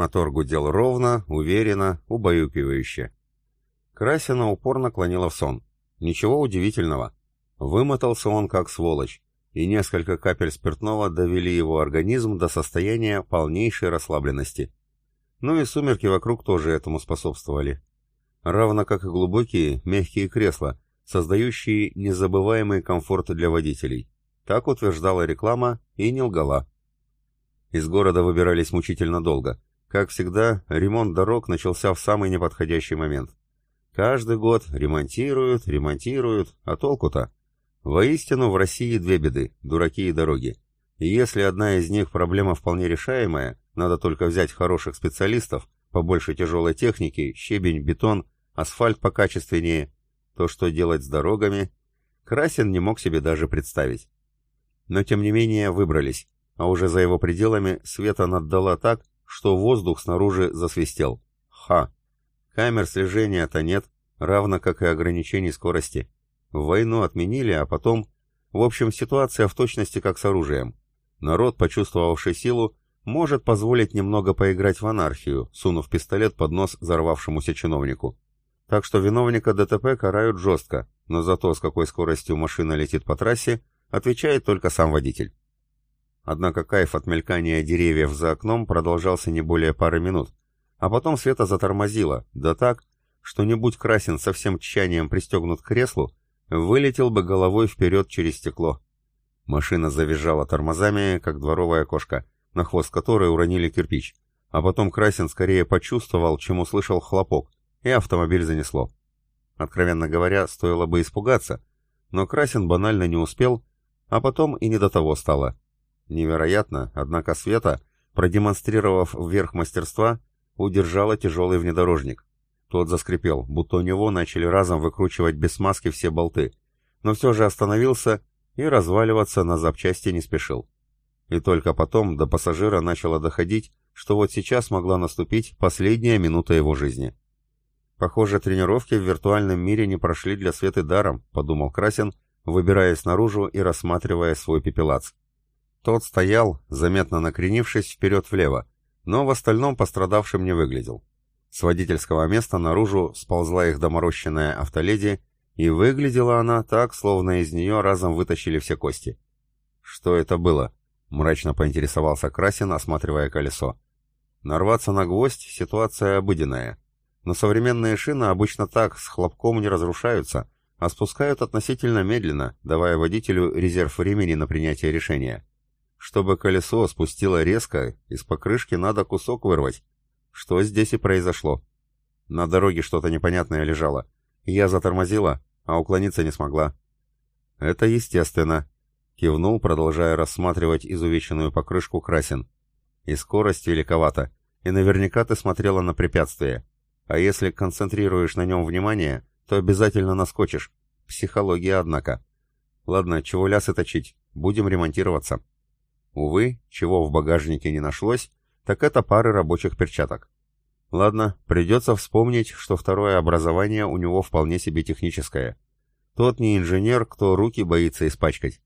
Мотор гудел ровно, уверенно, убаюкивающе. Красина упорно клонила в сон. Ничего удивительного. Вымотался он как сволочь, и несколько капель спиртного довели его организм до состояния полнейшей расслабленности. Ну и сумерки вокруг тоже этому способствовали. Равно как и глубокие, мягкие кресла, создающие незабываемый комфорт для водителей. Так утверждала реклама и не лгала. Из города выбирались мучительно долго. Как всегда, ремонт дорог начался в самый неподходящий момент. Каждый год ремонтируют, ремонтируют, а толку-то? Воистину, в России две беды – дураки и дороги. И если одна из них проблема вполне решаемая, надо только взять хороших специалистов, побольше тяжелой техники, щебень, бетон, асфальт покачественнее, то что делать с дорогами, Красин не мог себе даже представить. Но тем не менее выбрались, а уже за его пределами света наддала так, что воздух снаружи засвистел. Ха! Камер слежения-то нет, равно как и ограничений скорости. Войну отменили, а потом... В общем, ситуация в точности как с оружием. Народ, почувствовавший силу, может позволить немного поиграть в анархию, сунув пистолет под нос взорвавшемуся чиновнику. Так что виновника ДТП карают жестко, но за то, с какой скоростью машина летит по трассе, отвечает только сам водитель. Однако кайф от мелькания деревьев за окном продолжался не более пары минут, а потом Света затормозила, да так, что не будь Красин со всем тщанием пристегнут к креслу, вылетел бы головой вперед через стекло. Машина завизжала тормозами, как дворовая кошка, на хвост которой уронили кирпич, а потом Красин скорее почувствовал, чем услышал хлопок, и автомобиль занесло. Откровенно говоря, стоило бы испугаться, но Красин банально не успел, а потом и не до того стало. Невероятно, однако Света, продемонстрировав вверх мастерства, удержала тяжелый внедорожник. Тот заскрипел, будто у него начали разом выкручивать без смазки все болты, но все же остановился и разваливаться на запчасти не спешил. И только потом до пассажира начало доходить, что вот сейчас могла наступить последняя минута его жизни. Похоже, тренировки в виртуальном мире не прошли для Светы даром, подумал Красин, выбираясь наружу и рассматривая свой пепелац. Тот стоял, заметно накренившись вперед-влево, но в остальном пострадавшим не выглядел. С водительского места наружу сползла их доморощенная автоледи, и выглядела она так, словно из нее разом вытащили все кости. «Что это было?» — мрачно поинтересовался Красин, осматривая колесо. «Нарваться на гвоздь — ситуация обыденная. Но современные шины обычно так, с хлопком не разрушаются, а спускают относительно медленно, давая водителю резерв времени на принятие решения. Чтобы колесо спустило резко, из покрышки надо кусок вырвать. Что здесь и произошло. На дороге что-то непонятное лежало. Я затормозила, а уклониться не смогла. «Это естественно», — кивнул, продолжая рассматривать изувеченную покрышку Красин. «И скорость великовата, и наверняка ты смотрела на препятствие. А если концентрируешь на нем внимание, то обязательно наскочишь. Психология, однако. Ладно, чего лясы точить, будем ремонтироваться». Увы, чего в багажнике не нашлось, так это пары рабочих перчаток. Ладно, придется вспомнить, что второе образование у него вполне себе техническое. Тот не инженер, кто руки боится испачкать.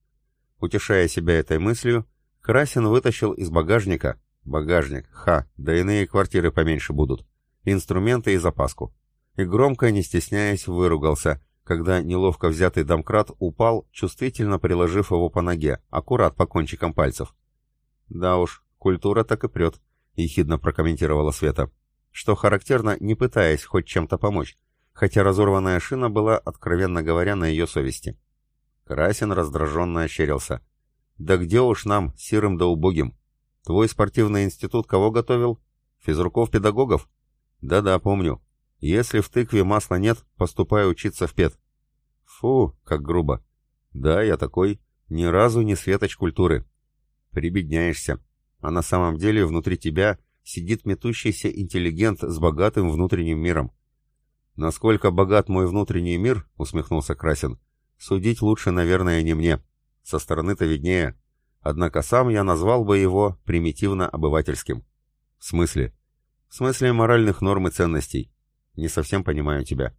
Утешая себя этой мыслью, Красин вытащил из багажника, багажник, ха, да иные квартиры поменьше будут, инструменты и запаску. И громко, не стесняясь, выругался, когда неловко взятый домкрат упал, чувствительно приложив его по ноге, аккурат по кончикам пальцев. «Да уж, культура так и прет», — ехидно прокомментировала Света, что характерно, не пытаясь хоть чем-то помочь, хотя разорванная шина была, откровенно говоря, на ее совести. Красин раздраженно ощерился. «Да где уж нам, сирым да убогим? Твой спортивный институт кого готовил? Физруков-педагогов? Да-да, помню. Если в тыкве масла нет, поступай учиться в пед. Фу, как грубо. Да, я такой. Ни разу не светоч культуры. Прибедняешься. А на самом деле внутри тебя сидит метущийся интеллигент с богатым внутренним миром. Насколько богат мой внутренний мир, усмехнулся Красин, судить лучше, наверное, не мне. Со стороны-то виднее. Однако сам я назвал бы его примитивно-обывательским. В смысле? В смысле моральных норм и ценностей. Не совсем понимаю тебя.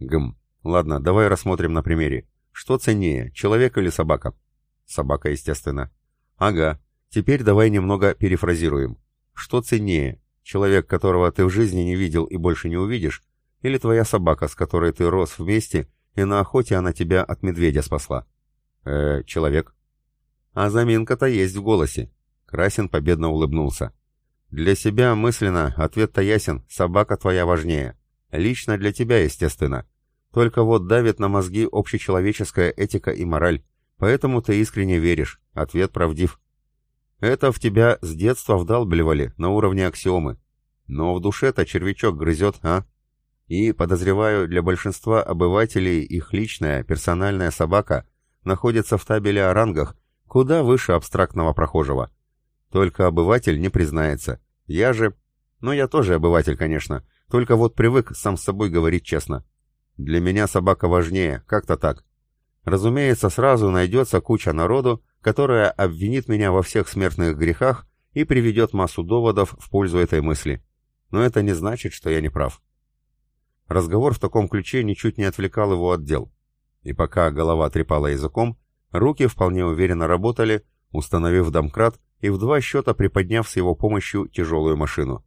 Гм. Ладно, давай рассмотрим на примере. Что ценнее, человек или собака? Собака, естественно. Ага. Теперь давай немного перефразируем. Что ценнее, Человек, которого ты в жизни не видел и больше не увидишь, или твоя собака, с которой ты рос вместе, и на охоте она тебя от медведя спасла? Э, человек. А заминка-то есть в голосе. Красин победно улыбнулся. Для себя мысленно ответ-то ясен, собака твоя важнее. Лично для тебя, естественно. Только вот давит на мозги общечеловеческая этика и мораль. Поэтому ты искренне веришь. Ответ правдив. Это в тебя с детства вдалбливали, на уровне аксиомы. Но в душе-то червячок грызет, а? И, подозреваю, для большинства обывателей их личная, персональная собака находится в табеле о рангах, куда выше абстрактного прохожего. Только обыватель не признается. Я же... Ну, я тоже обыватель, конечно, только вот привык сам с собой говорить честно. Для меня собака важнее, как-то так. Разумеется, сразу найдется куча народу, которая обвинит меня во всех смертных грехах и приведет массу доводов в пользу этой мысли. Но это не значит, что я не прав. Разговор в таком ключе ничуть не отвлекал его от дел. И пока голова трепала языком, руки вполне уверенно работали, установив домкрат и в два счета приподняв с его помощью тяжелую машину.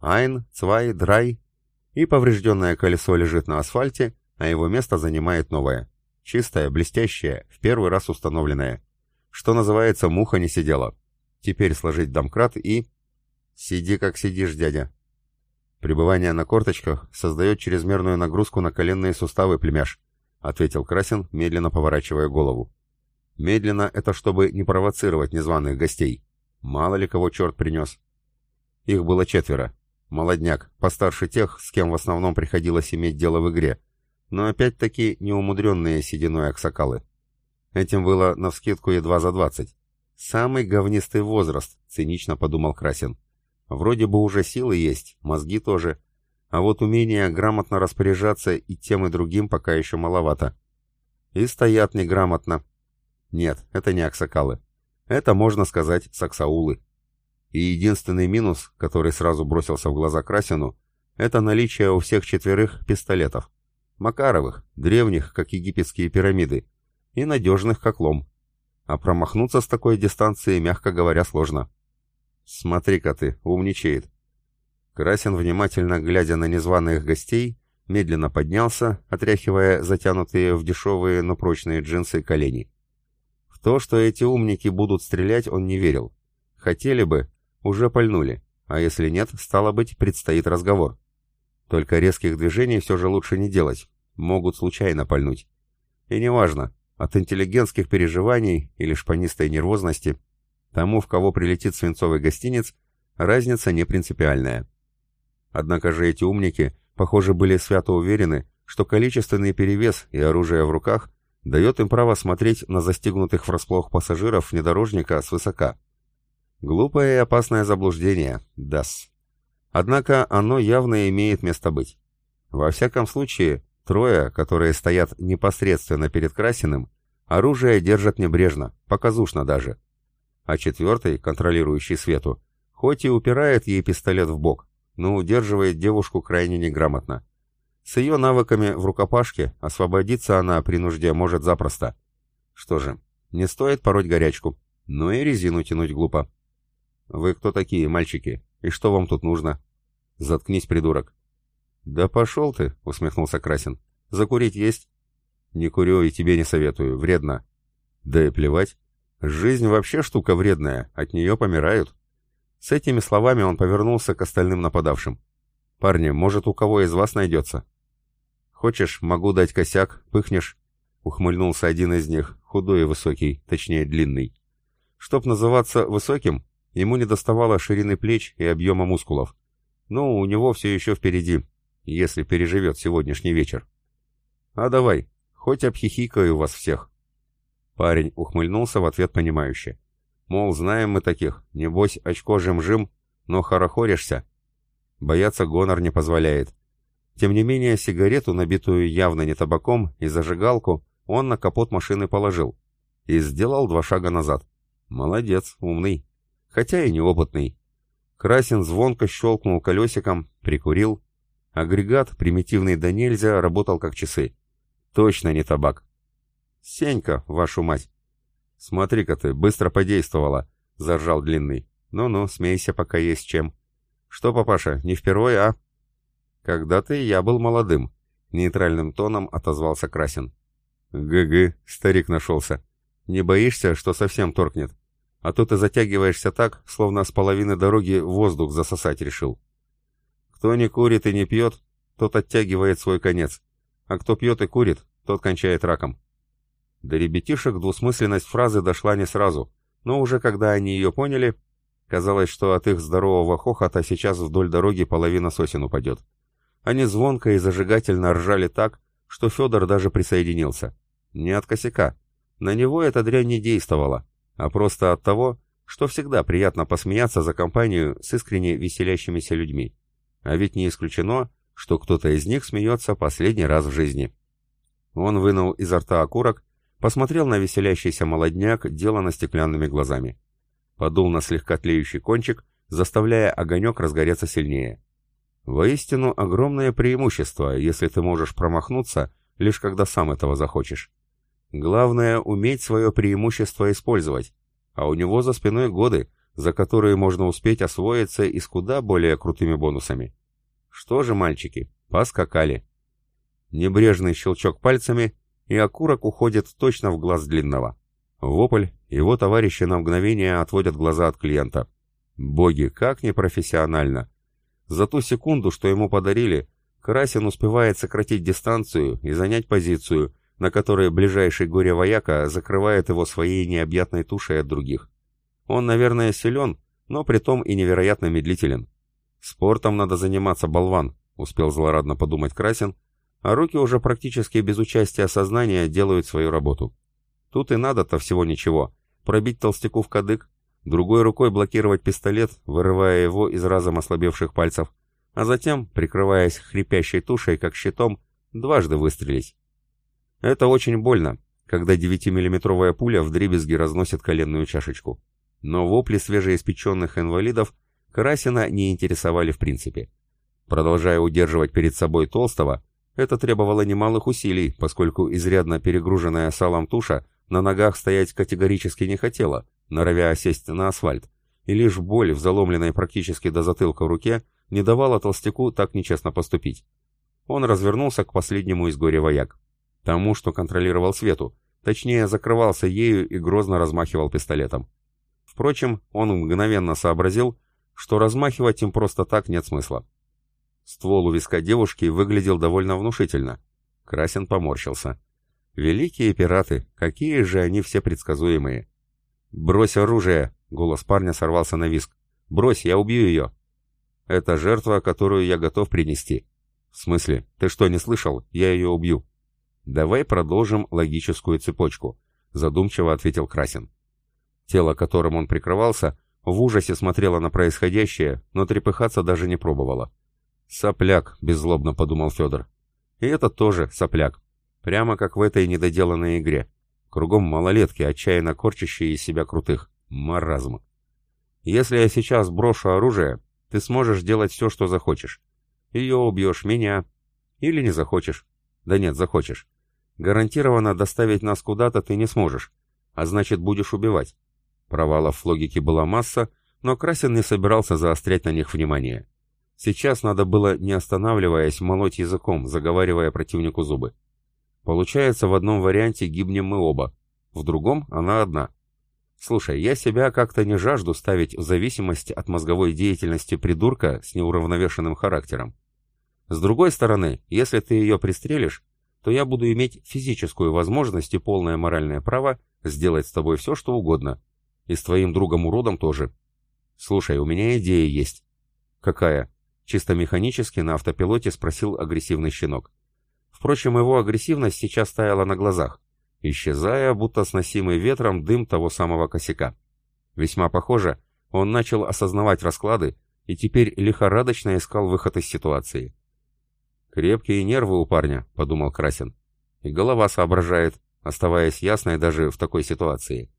Айн, Цвай, Драй, и поврежденное колесо лежит на асфальте, а его место занимает новое. Чистое, блестящее, в первый раз установленное. Что называется, муха не сидела. Теперь сложить домкрат и... Сиди как сидишь, дядя. Пребывание на корточках создает чрезмерную нагрузку на коленные суставы, племяш, ответил Красин, медленно поворачивая голову. Медленно это чтобы не провоцировать незваных гостей. Мало ли кого черт принес. Их было четверо. Молодняк, постарше тех, с кем в основном приходилось иметь дело в игре, но опять-таки неумудренные сединой аксакалы. Этим было навскидку едва за двадцать. Самый говнистый возраст, цинично подумал Красин. Вроде бы уже силы есть, мозги тоже, а вот умение грамотно распоряжаться и тем и другим пока еще маловато. И стоят неграмотно. Нет, это не аксакалы. Это, можно сказать, саксаулы. И единственный минус, который сразу бросился в глаза Красину, это наличие у всех четверых пистолетов. Макаровых, древних, как египетские пирамиды, и надежных, как лом. А промахнуться с такой дистанции, мягко говоря, сложно. «Смотри-ка ты, умничает». Красин, внимательно глядя на незваных гостей, медленно поднялся, отряхивая затянутые в дешевые, но прочные джинсы колени. В то, что эти умники будут стрелять, он не верил. Хотели бы, уже пальнули, а если нет, стало быть, предстоит разговор. Только резких движений все же лучше не делать, могут случайно пальнуть. И неважно, от интеллигентских переживаний или шпанистой нервозности – Тому, в кого прилетит свинцовый гостиниц, разница не принципиальная. Однако же эти умники, похоже, были свято уверены, что количественный перевес и оружие в руках дает им право смотреть на застигнутых врасплох пассажиров внедорожника свысока. Глупое и опасное заблуждение, дас. Однако оно явно имеет место быть. Во всяком случае, трое, которые стоят непосредственно перед Красиным, оружие держат небрежно, показушно даже а четвертый, контролирующий Свету, хоть и упирает ей пистолет в бок, но удерживает девушку крайне неграмотно. С ее навыками в рукопашке освободиться она при нужде может запросто. Что же, не стоит пороть горячку, но и резину тянуть глупо. «Вы кто такие, мальчики? И что вам тут нужно?» «Заткнись, придурок». «Да пошел ты», — усмехнулся Красин. «Закурить есть?» «Не курю и тебе не советую, вредно». «Да и плевать. Жизнь вообще штука вредная, от нее помирают. С этими словами он повернулся к остальным нападавшим. «Парни, может, у кого из вас найдется?» «Хочешь, могу дать косяк, пыхнешь?» Ухмыльнулся один из них, худой и высокий, точнее длинный. Чтоб называться высоким, ему не доставало ширины плеч и объема мускулов. Но у него все еще впереди, если переживет сегодняшний вечер. «А давай, хоть обхихикаю вас всех». Парень ухмыльнулся в ответ понимающе. Мол, знаем мы таких, небось очко жим-жим, но хорохоришься. Бояться гонор не позволяет. Тем не менее, сигарету, набитую явно не табаком, и зажигалку он на капот машины положил. И сделал два шага назад. Молодец, умный. Хотя и неопытный. Красин звонко щелкнул колесиком, прикурил. Агрегат, примитивный до нельзя, работал как часы. Точно не табак. «Сенька, вашу мать!» «Смотри-ка ты, быстро подействовала!» — заржал Длинный. «Ну-ну, смейся, пока есть чем». «Что, папаша, не впервые, а?» «Когда-то я был молодым», — нейтральным тоном отозвался Красин. «Гы-гы, старик нашелся. Не боишься, что совсем торкнет? А то ты затягиваешься так, словно с половины дороги воздух засосать решил. Кто не курит и не пьет, тот оттягивает свой конец, а кто пьет и курит, тот кончает раком». До ребятишек двусмысленность фразы дошла не сразу, но уже когда они ее поняли, казалось, что от их здорового хохота сейчас вдоль дороги половина сосен упадет. Они звонко и зажигательно ржали так, что Федор даже присоединился. Не от косяка. На него эта дрянь не действовала, а просто от того, что всегда приятно посмеяться за компанию с искренне веселящимися людьми. А ведь не исключено, что кто-то из них смеется последний раз в жизни. Он вынул изо рта окурок, посмотрел на веселящийся молодняк, делано стеклянными глазами. Подул на слегка тлеющий кончик, заставляя огонек разгореться сильнее. Воистину огромное преимущество, если ты можешь промахнуться, лишь когда сам этого захочешь. Главное — уметь свое преимущество использовать, а у него за спиной годы, за которые можно успеть освоиться и с куда более крутыми бонусами. Что же, мальчики, поскакали. Небрежный щелчок пальцами, и окурок уходит точно в глаз длинного. Вопль, его товарищи на мгновение отводят глаза от клиента. Боги, как непрофессионально! За ту секунду, что ему подарили, Красин успевает сократить дистанцию и занять позицию, на которой ближайший горе-вояка закрывает его своей необъятной тушей от других. Он, наверное, силен, но притом и невероятно медлителен. «Спортом надо заниматься, болван», — успел злорадно подумать Красин, а руки уже практически без участия сознания делают свою работу. Тут и надо-то всего ничего. Пробить толстяку в кадык, другой рукой блокировать пистолет, вырывая его из разом ослабевших пальцев, а затем, прикрываясь хрипящей тушей, как щитом, дважды выстрелить. Это очень больно, когда 9-миллиметровая пуля вдребезги разносит коленную чашечку. Но вопли свежеиспеченных инвалидов Красина не интересовали в принципе. Продолжая удерживать перед собой Толстого, это требовало немалых усилий, поскольку изрядно перегруженная салом туша на ногах стоять категорически не хотела, норовя сесть на асфальт, и лишь боль в заломленной практически до затылка руке не давала толстяку так нечестно поступить. Он развернулся к последнему из горя вояк. Тому, что контролировал свету, точнее закрывался ею и грозно размахивал пистолетом. Впрочем, он мгновенно сообразил, что размахивать им просто так нет смысла. Ствол у виска девушки выглядел довольно внушительно. Красин поморщился. «Великие пираты, какие же они все предсказуемые!» «Брось оружие!» — голос парня сорвался на виск. «Брось, я убью ее!» «Это жертва, которую я готов принести». «В смысле? Ты что, не слышал? Я ее убью». «Давай продолжим логическую цепочку», — задумчиво ответил Красин. Тело, которым он прикрывался, в ужасе смотрело на происходящее, но трепыхаться даже не пробовало. «Сопляк», — беззлобно подумал Федор. «И это тоже сопляк. Прямо как в этой недоделанной игре. Кругом малолетки, отчаянно корчащие из себя крутых. Маразм. Если я сейчас брошу оружие, ты сможешь делать все, что захочешь. Ее убьешь, меня. Или не захочешь. Да нет, захочешь. Гарантированно доставить нас куда-то ты не сможешь. А значит, будешь убивать. Провалов в логике была масса, но Красин не собирался заострять на них внимание. Сейчас надо было, не останавливаясь, молоть языком, заговаривая противнику зубы. Получается, в одном варианте гибнем мы оба, в другом она одна. Слушай, я себя как-то не жажду ставить в зависимость от мозговой деятельности придурка с неуравновешенным характером. С другой стороны, если ты ее пристрелишь, то я буду иметь физическую возможность и полное моральное право сделать с тобой все, что угодно. И с твоим другом-уродом тоже. Слушай, у меня идея есть. Какая? Чисто механически на автопилоте спросил агрессивный щенок. Впрочем, его агрессивность сейчас таяла на глазах, исчезая, будто сносимый ветром дым того самого косяка. Весьма похоже, он начал осознавать расклады и теперь лихорадочно искал выход из ситуации. «Крепкие нервы у парня», — подумал Красин. «И голова соображает, оставаясь ясной даже в такой ситуации.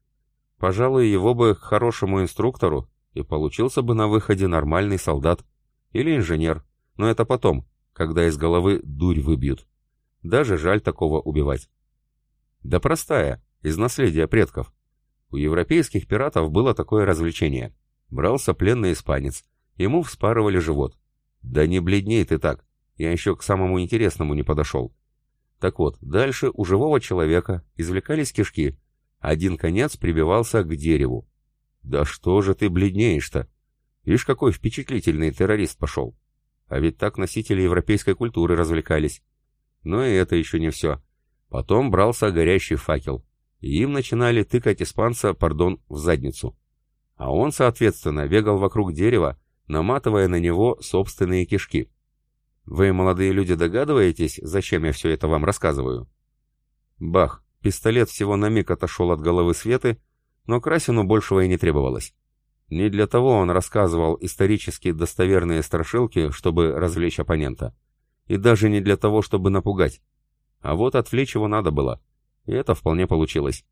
Пожалуй, его бы к хорошему инструктору, и получился бы на выходе нормальный солдат. Или инженер, но это потом, когда из головы дурь выбьют». Даже жаль такого убивать. Да простая, из наследия предков. У европейских пиратов было такое развлечение. Брался пленный испанец, ему вспарывали живот. Да не бледней ты так, я еще к самому интересному не подошел. Так вот, дальше у живого человека извлекались кишки. Один конец прибивался к дереву. Да что же ты бледнеешь-то? Видишь, какой впечатлительный террорист пошел. А ведь так носители европейской культуры развлекались. Но и это еще не все. Потом брался горящий факел. И им начинали тыкать испанца, пардон, в задницу. А он, соответственно, бегал вокруг дерева, наматывая на него собственные кишки. Вы, молодые люди, догадываетесь, зачем я все это вам рассказываю? Бах! Пистолет всего на миг отошел от головы Светы, но Красину большего и не требовалось. Не для того он рассказывал исторически достоверные страшилки, чтобы развлечь оппонента. И даже не для того, чтобы напугать. А вот отвлечь его надо было. И это вполне получилось.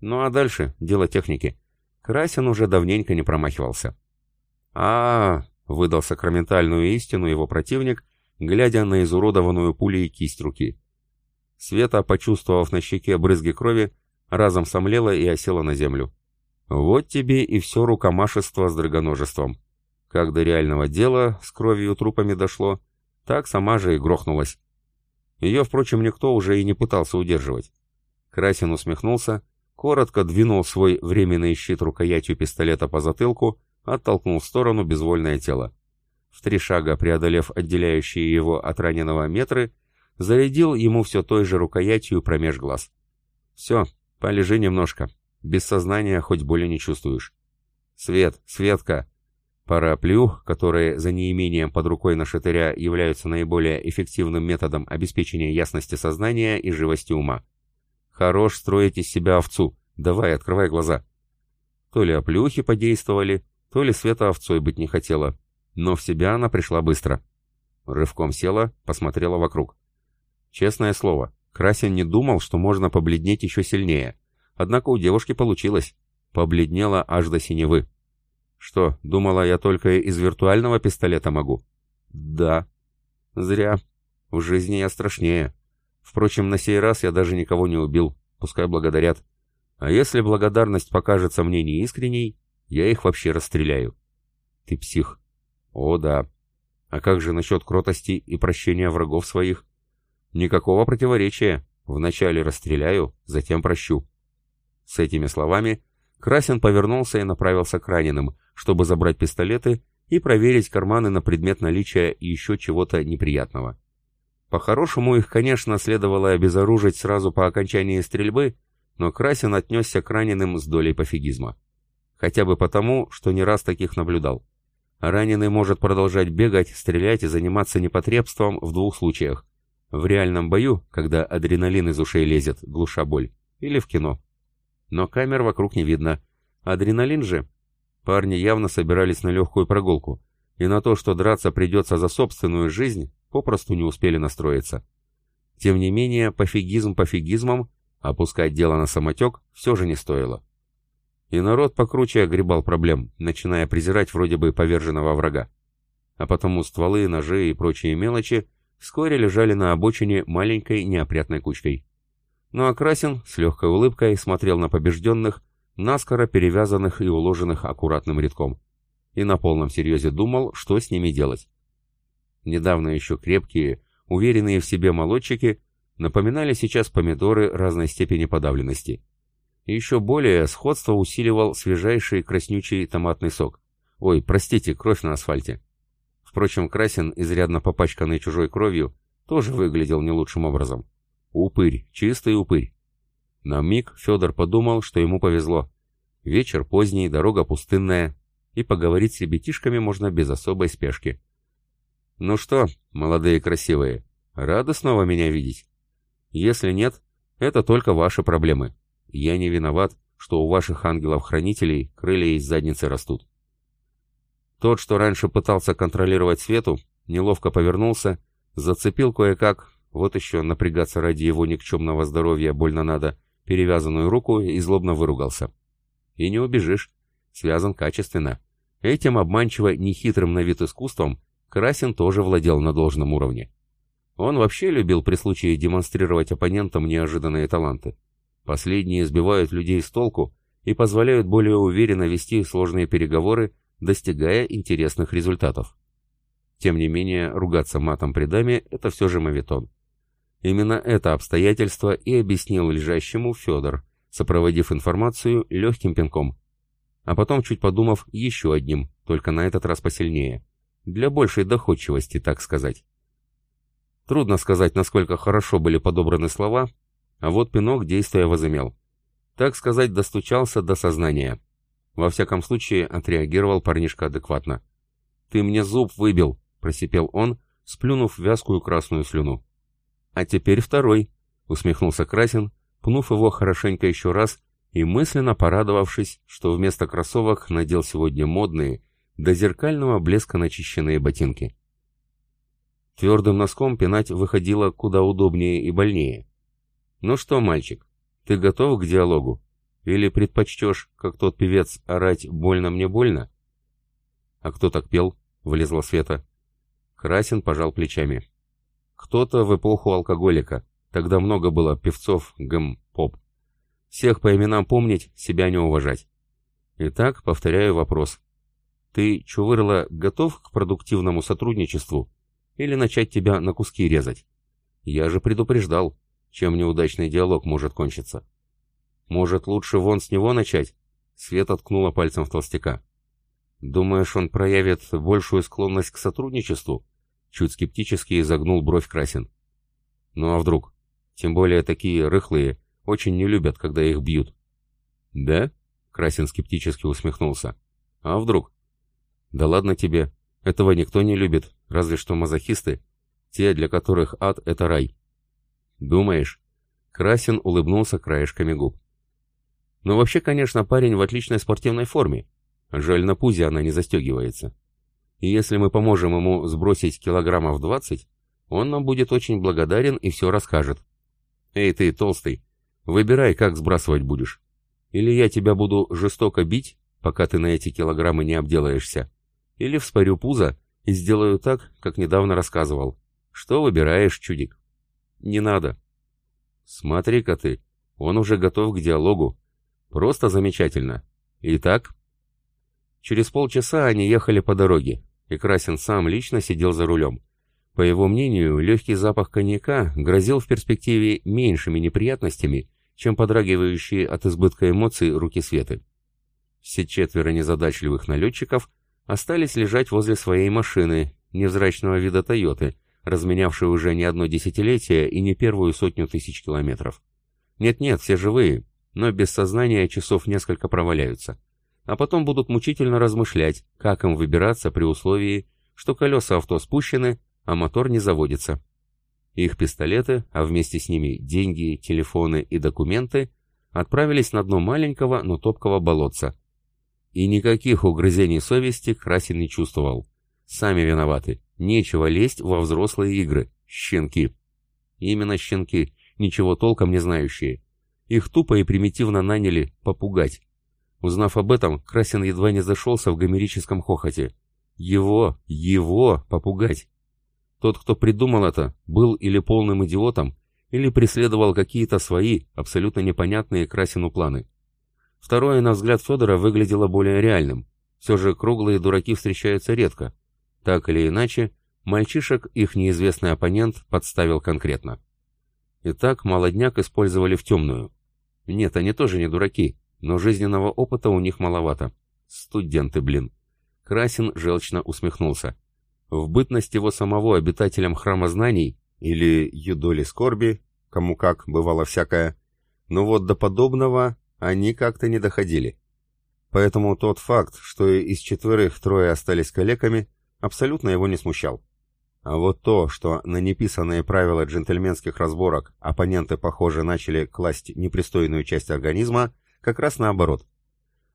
Ну а дальше дело техники. Красин уже давненько не промахивался. а, выдал сакраментальную истину его противник, глядя на изуродованную пулей кисть руки. Света, почувствовав на щеке брызги крови, разом сомлела и осела на землю. Вот тебе и все рукомашество с драгоножеством. Как до реального дела с кровью трупами дошло, так сама же и грохнулась. Ее, впрочем, никто уже и не пытался удерживать. Красин усмехнулся, коротко двинул свой временный щит рукоятью пистолета по затылку, оттолкнул в сторону безвольное тело. В три шага преодолев отделяющие его от раненого метры, зарядил ему все той же рукоятью промеж глаз. «Все, полежи немножко, без сознания хоть боли не чувствуешь. Свет, Светка. Параплюх, которые за неимением под рукой на шатыря являются наиболее эффективным методом обеспечения ясности сознания и живости ума. Хорош строить из себя овцу. Давай, открывай глаза. То ли оплюхи подействовали, то ли Света овцой быть не хотела. Но в себя она пришла быстро. Рывком села, посмотрела вокруг. Честное слово, Красин не думал, что можно побледнеть еще сильнее. Однако у девушки получилось. Побледнела аж до синевы. Что, думала я только из виртуального пистолета могу? Да. Зря. В жизни я страшнее. Впрочем, на сей раз я даже никого не убил. Пускай благодарят. А если благодарность покажется мне неискренней, я их вообще расстреляю. Ты псих. О, да. А как же насчет кротости и прощения врагов своих? Никакого противоречия. Вначале расстреляю, затем прощу. С этими словами Красин повернулся и направился к раненым, чтобы забрать пистолеты и проверить карманы на предмет наличия еще чего-то неприятного. По-хорошему их, конечно, следовало обезоружить сразу по окончании стрельбы, но Красин отнесся к раненым с долей пофигизма. Хотя бы потому, что не раз таких наблюдал. Раненый может продолжать бегать, стрелять и заниматься непотребством в двух случаях. В реальном бою, когда адреналин из ушей лезет, глуша боль, или в кино но камер вокруг не видно. Адреналин же? Парни явно собирались на легкую прогулку, и на то, что драться придется за собственную жизнь, попросту не успели настроиться. Тем не менее, пофигизм пофигизмом, опускать дело на самотек все же не стоило. И народ покруче огребал проблем, начиная презирать вроде бы поверженного врага. А потому стволы, ножи и прочие мелочи вскоре лежали на обочине маленькой неопрятной кучкой. Ну а Красин с легкой улыбкой смотрел на побежденных, наскоро перевязанных и уложенных аккуратным рядком. И на полном серьезе думал, что с ними делать. Недавно еще крепкие, уверенные в себе молодчики напоминали сейчас помидоры разной степени подавленности. И еще более сходство усиливал свежайший краснючий томатный сок. Ой, простите, кровь на асфальте. Впрочем, Красин, изрядно попачканный чужой кровью, тоже выглядел не лучшим образом. Упырь, чистый упырь. На миг Федор подумал, что ему повезло. Вечер поздний, дорога пустынная, и поговорить с ребятишками можно без особой спешки. «Ну что, молодые красивые, рады снова меня видеть? Если нет, это только ваши проблемы. Я не виноват, что у ваших ангелов-хранителей крылья из задницы растут». Тот, что раньше пытался контролировать Свету, неловко повернулся, зацепил кое-как вот еще напрягаться ради его никчемного здоровья больно надо, перевязанную руку и злобно выругался. И не убежишь. Связан качественно. Этим обманчиво нехитрым на вид искусством Красин тоже владел на должном уровне. Он вообще любил при случае демонстрировать оппонентам неожиданные таланты. Последние сбивают людей с толку и позволяют более уверенно вести сложные переговоры, достигая интересных результатов. Тем не менее, ругаться матом при даме – это все же мавитон. Именно это обстоятельство и объяснил лежащему Федор, сопроводив информацию легким пинком. А потом, чуть подумав, еще одним, только на этот раз посильнее. Для большей доходчивости, так сказать. Трудно сказать, насколько хорошо были подобраны слова, а вот пинок действия возымел. Так сказать, достучался до сознания. Во всяком случае, отреагировал парнишка адекватно. «Ты мне зуб выбил!» — просипел он, сплюнув вязкую красную слюну. «А теперь второй!» — усмехнулся Красин, пнув его хорошенько еще раз и мысленно порадовавшись, что вместо кроссовок надел сегодня модные, до зеркального блеска начищенные ботинки. Твердым носком пинать выходило куда удобнее и больнее. «Ну что, мальчик, ты готов к диалогу? Или предпочтешь, как тот певец, орать «больно мне больно»?» «А кто так пел?» — влезла Света. Красин пожал плечами. «Кто-то в эпоху алкоголика. Тогда много было певцов гэм-поп. Всех по именам помнить, себя не уважать. Итак, повторяю вопрос. Ты, Чувырла, готов к продуктивному сотрудничеству? Или начать тебя на куски резать? Я же предупреждал, чем неудачный диалог может кончиться. Может, лучше вон с него начать? Света ткнула пальцем в толстяка. Думаешь, он проявит большую склонность к сотрудничеству? Чуть скептически изогнул бровь Красин. Ну а вдруг? Тем более такие рыхлые очень не любят, когда их бьют. Да? Красин скептически усмехнулся. А вдруг? Да ладно тебе. Этого никто не любит, разве что мазохисты, те, для которых ад — это рай. Думаешь? Красин улыбнулся краешками губ. Ну вообще, конечно, парень в отличной спортивной форме. Жаль, на пузе она не застегивается. И если мы поможем ему сбросить килограммов двадцать, он нам будет очень благодарен и все расскажет. Эй ты, толстый, выбирай, как сбрасывать будешь. Или я тебя буду жестоко бить, пока ты на эти килограммы не обделаешься, или вспорю пузо и сделаю так, как недавно рассказывал. Что выбираешь, чудик? Не надо. Смотри-ка ты, он уже готов к диалогу. Просто замечательно. Итак? Через полчаса они ехали по дороге, и Красин сам лично сидел за рулем. По его мнению, легкий запах коньяка грозил в перспективе меньшими неприятностями, чем подрагивающие от избытка эмоций руки Светы. Все четверо незадачливых налетчиков остались лежать возле своей машины, невзрачного вида «Тойоты», разменявшей уже не одно десятилетие и не первую сотню тысяч километров. Нет-нет, все живые, но без сознания часов несколько проваляются. А потом будут мучительно размышлять, как им выбираться при условии, что колеса авто спущены, а мотор не заводится. Их пистолеты, а вместе с ними деньги, телефоны и документы, отправились на дно маленького, но топкого болотца. И никаких угрызений совести Красин не чувствовал. Сами виноваты. Нечего лезть во взрослые игры. Щенки. Именно щенки, ничего толком не знающие. Их тупо и примитивно наняли попугать. Узнав об этом, Красин едва не зашелся в гомерическом хохоте. Его, его попугать. Тот, кто придумал это, был или полным идиотом, или преследовал какие-то свои, абсолютно непонятные Красину планы. Второе, на взгляд Федора, выглядело более реальным. Все же круглые дураки встречаются редко. Так или иначе, мальчишек их неизвестный оппонент подставил конкретно. Итак, молодняк использовали в темную. Нет, они тоже не дураки, но жизненного опыта у них маловато. Студенты, блин. Красин желчно усмехнулся. В бытность его самого обитателем храма знаний, или юдоли скорби, кому как, бывало всякое, но вот до подобного они как-то не доходили. Поэтому тот факт, что из четверых трое остались калеками, абсолютно его не смущал. А вот то, что на неписанные правила джентльменских разборок оппоненты, похоже, начали класть непристойную часть организма, как раз наоборот.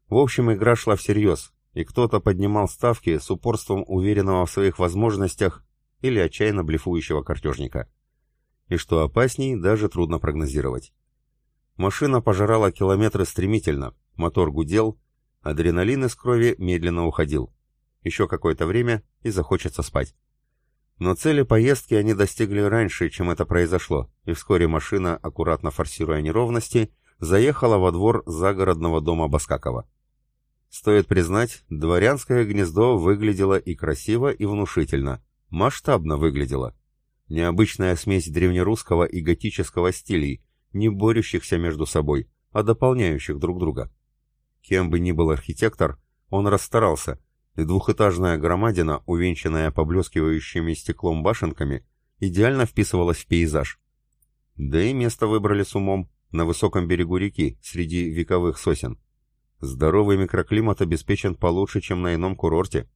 В общем, игра шла всерьез, и кто-то поднимал ставки с упорством уверенного в своих возможностях или отчаянно блефующего картежника. И что опасней, даже трудно прогнозировать. Машина пожирала километры стремительно, мотор гудел, адреналин из крови медленно уходил. Еще какое-то время и захочется спать. Но цели поездки они достигли раньше, чем это произошло, и вскоре машина, аккуратно форсируя неровности, заехала во двор загородного дома Баскакова. Стоит признать, дворянское гнездо выглядело и красиво, и внушительно. Масштабно выглядело. Необычная смесь древнерусского и готического стилей, не борющихся между собой, а дополняющих друг друга. Кем бы ни был архитектор, он расстарался, и двухэтажная громадина, увенчанная поблескивающими стеклом башенками, идеально вписывалась в пейзаж. Да и место выбрали с умом, на высоком берегу реки, среди вековых сосен. Здоровый микроклимат обеспечен получше, чем на ином курорте.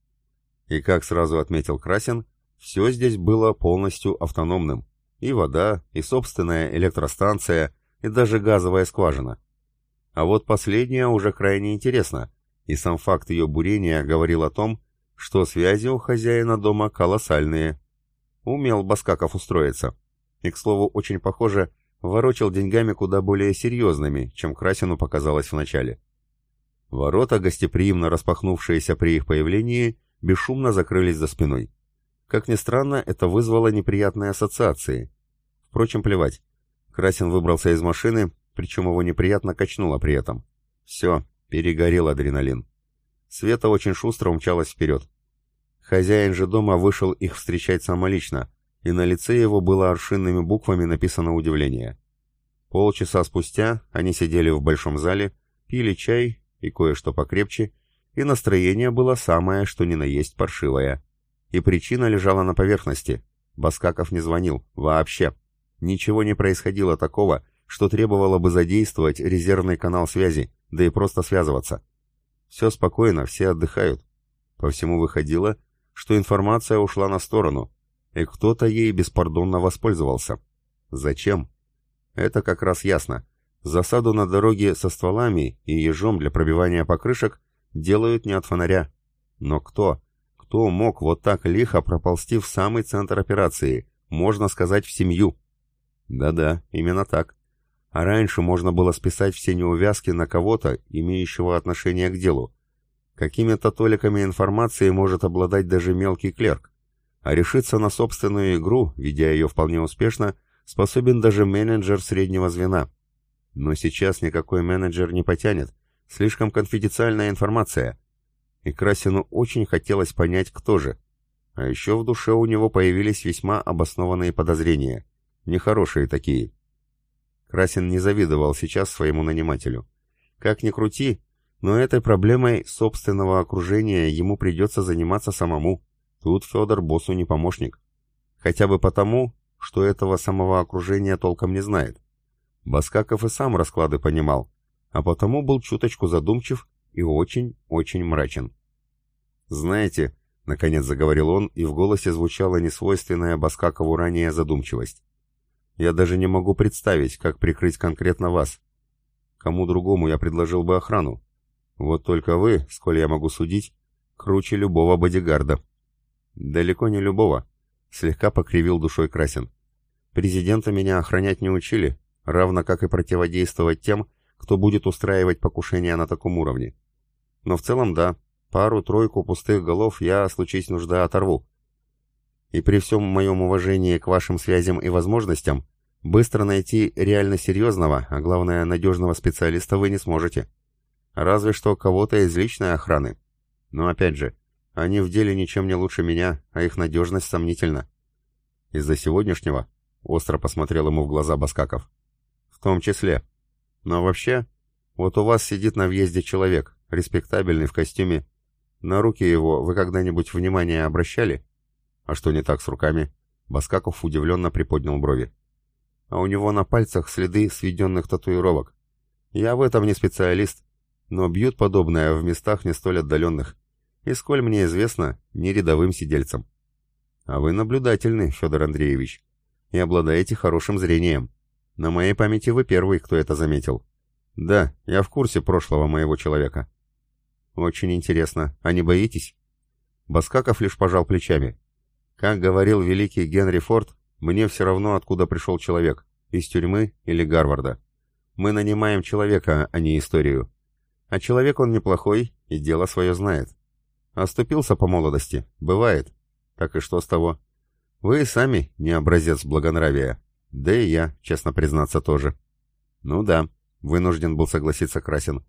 И как сразу отметил Красин, все здесь было полностью автономным. И вода, и собственная электростанция, и даже газовая скважина. А вот последняя уже крайне интересна, и сам факт ее бурения говорил о том, что связи у хозяина дома колоссальные. Умел Баскаков устроиться. И, к слову, очень похоже, ворочал деньгами куда более серьезными, чем Красину показалось вначале. Ворота, гостеприимно распахнувшиеся при их появлении, бесшумно закрылись за спиной. Как ни странно, это вызвало неприятные ассоциации. Впрочем, плевать. Красин выбрался из машины, причем его неприятно качнуло при этом. Все, перегорел адреналин. Света очень шустро умчалась вперед. Хозяин же дома вышел их встречать самолично, и на лице его было аршинными буквами написано удивление. Полчаса спустя они сидели в большом зале, пили чай и кое-что покрепче, и настроение было самое, что ни на есть паршивое. И причина лежала на поверхности. Баскаков не звонил. Вообще. Ничего не происходило такого, что требовало бы задействовать резервный канал связи, да и просто связываться. Все спокойно, все отдыхают. По всему выходило, что информация ушла на сторону, и кто-то ей беспардонно воспользовался. Зачем? Это как раз ясно. Засаду на дороге со стволами и ежом для пробивания покрышек делают не от фонаря. Но кто? Кто мог вот так лихо проползти в самый центр операции, можно сказать, в семью? Да-да, именно так. А раньше можно было списать все неувязки на кого-то, имеющего отношение к делу. Какими-то толиками информации может обладать даже мелкий клерк. А решиться на собственную игру, ведя ее вполне успешно, способен даже менеджер среднего звена. Но сейчас никакой менеджер не потянет. Слишком конфиденциальная информация. И Красину очень хотелось понять, кто же. А еще в душе у него появились весьма обоснованные подозрения. Нехорошие такие. Красин не завидовал сейчас своему нанимателю. Как ни крути, но этой проблемой собственного окружения ему придется заниматься самому. Тут Федор боссу не помощник. Хотя бы потому, что этого самого окружения толком не знает. Баскаков и сам расклады понимал, а потому был чуточку задумчив и очень-очень мрачен. «Знаете», — наконец заговорил он, и в голосе звучала несвойственная Баскакову ранее задумчивость, «я даже не могу представить, как прикрыть конкретно вас. Кому другому я предложил бы охрану. Вот только вы, сколь я могу судить, круче любого бодигарда». «Далеко не любого», — слегка покривил душой Красин. «Президента меня охранять не учили, равно как и противодействовать тем, кто будет устраивать покушения на таком уровне. Но в целом да, пару-тройку пустых голов я, случись нужда, оторву. И при всем моем уважении к вашим связям и возможностям, быстро найти реально серьезного, а главное надежного специалиста вы не сможете. Разве что кого-то из личной охраны. Но опять же, они в деле ничем не лучше меня, а их надежность сомнительна. Из-за сегодняшнего, остро посмотрел ему в глаза Баскаков, в том числе. Но вообще, вот у вас сидит на въезде человек, респектабельный в костюме. На руки его вы когда-нибудь внимание обращали? А что не так с руками? Баскаков удивленно приподнял брови. А у него на пальцах следы сведенных татуировок. Я в этом не специалист, но бьют подобное в местах не столь отдаленных. И, сколь мне известно, не рядовым сидельцам. А вы наблюдательны, Федор Андреевич, и обладаете хорошим зрением. На моей памяти вы первый, кто это заметил. Да, я в курсе прошлого моего человека. Очень интересно. А не боитесь? Баскаков лишь пожал плечами. Как говорил великий Генри Форд, мне все равно, откуда пришел человек, из тюрьмы или Гарварда. Мы нанимаем человека, а не историю. А человек он неплохой и дело свое знает. Оступился по молодости, бывает. Так и что с того? Вы сами не образец благонравия. Да и я, честно признаться, тоже. Ну да, вынужден был согласиться Красин.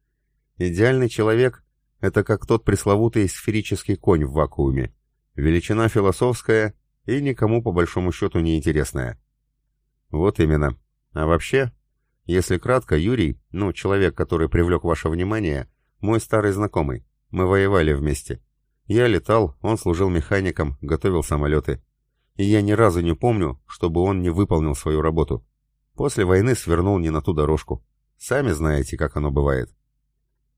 Идеальный человек, Это как тот пресловутый сферический конь в вакууме. Величина философская и никому по большому счету не интересная. Вот именно. А вообще, если кратко, Юрий, ну, человек, который привлек ваше внимание, мой старый знакомый. Мы воевали вместе. Я летал, он служил механиком, готовил самолеты. И я ни разу не помню, чтобы он не выполнил свою работу. После войны свернул не на ту дорожку. Сами знаете, как оно бывает.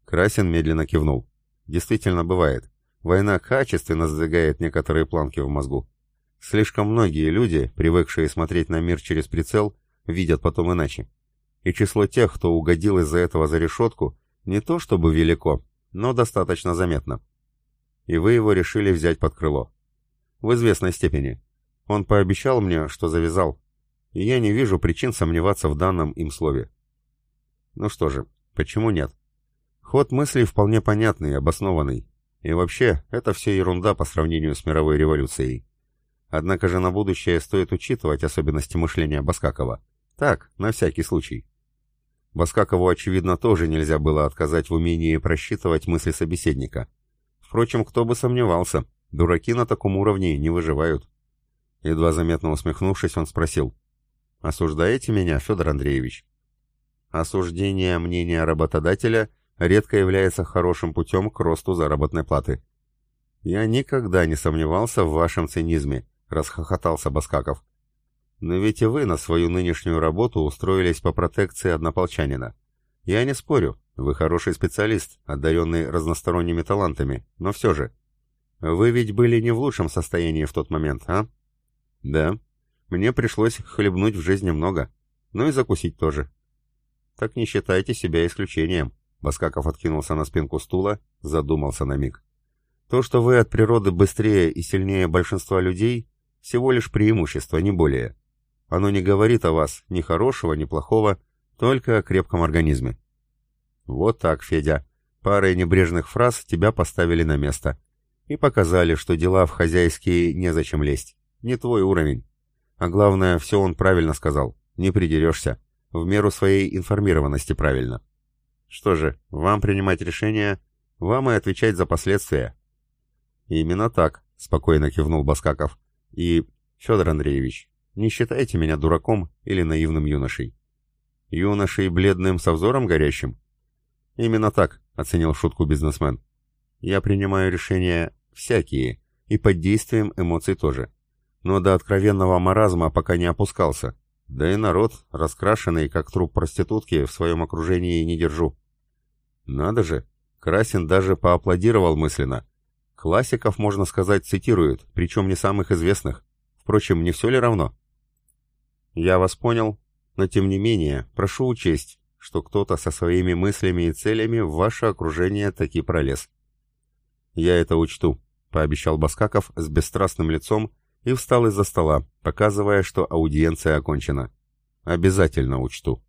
Красин медленно кивнул. Действительно бывает. Война качественно сдвигает некоторые планки в мозгу. Слишком многие люди, привыкшие смотреть на мир через прицел, видят потом иначе. И число тех, кто угодил из-за этого за решетку, не то чтобы велико, но достаточно заметно. И вы его решили взять под крыло. В известной степени. Он пообещал мне, что завязал. И я не вижу причин сомневаться в данном им слове. Ну что же, почему нет? Ход мыслей вполне понятный, обоснованный. И вообще, это все ерунда по сравнению с мировой революцией. Однако же на будущее стоит учитывать особенности мышления Баскакова. Так, на всякий случай. Баскакову, очевидно, тоже нельзя было отказать в умении просчитывать мысли собеседника. Впрочем, кто бы сомневался, дураки на таком уровне не выживают. Едва заметно усмехнувшись, он спросил. «Осуждаете меня, Федор Андреевич?» Осуждение мнения работодателя редко является хорошим путем к росту заработной платы. «Я никогда не сомневался в вашем цинизме», — расхохотался Баскаков. «Но ведь и вы на свою нынешнюю работу устроились по протекции однополчанина. Я не спорю, вы хороший специалист, одаренный разносторонними талантами, но все же. Вы ведь были не в лучшем состоянии в тот момент, а?» «Да. Мне пришлось хлебнуть в жизни много. Ну и закусить тоже. «Так не считайте себя исключением», — Баскаков откинулся на спинку стула, задумался на миг. «То, что вы от природы быстрее и сильнее большинства людей, всего лишь преимущество, не более. Оно не говорит о вас ни хорошего, ни плохого, только о крепком организме». «Вот так, Федя. Парой небрежных фраз тебя поставили на место. И показали, что дела в хозяйские незачем лезть. Не твой уровень. А главное, все он правильно сказал. Не придерешься. В меру своей информированности правильно. Что же, вам принимать решение, вам и отвечать за последствия. Именно так, спокойно кивнул Баскаков. И, Федор Андреевич, не считайте меня дураком или наивным юношей. Юношей бледным со взором горящим? Именно так, оценил шутку бизнесмен. Я принимаю решения всякие, и под действием эмоций тоже. Но до откровенного маразма пока не опускался. Да и народ, раскрашенный, как труп проститутки, в своем окружении не держу. Надо же, Красин даже поаплодировал мысленно. Классиков, можно сказать, цитируют, причем не самых известных. Впрочем, не все ли равно? Я вас понял, но тем не менее, прошу учесть, что кто-то со своими мыслями и целями в ваше окружение таки пролез. Я это учту, пообещал Баскаков с бесстрастным лицом и встал из-за стола, показывая, что аудиенция окончена. «Обязательно учту».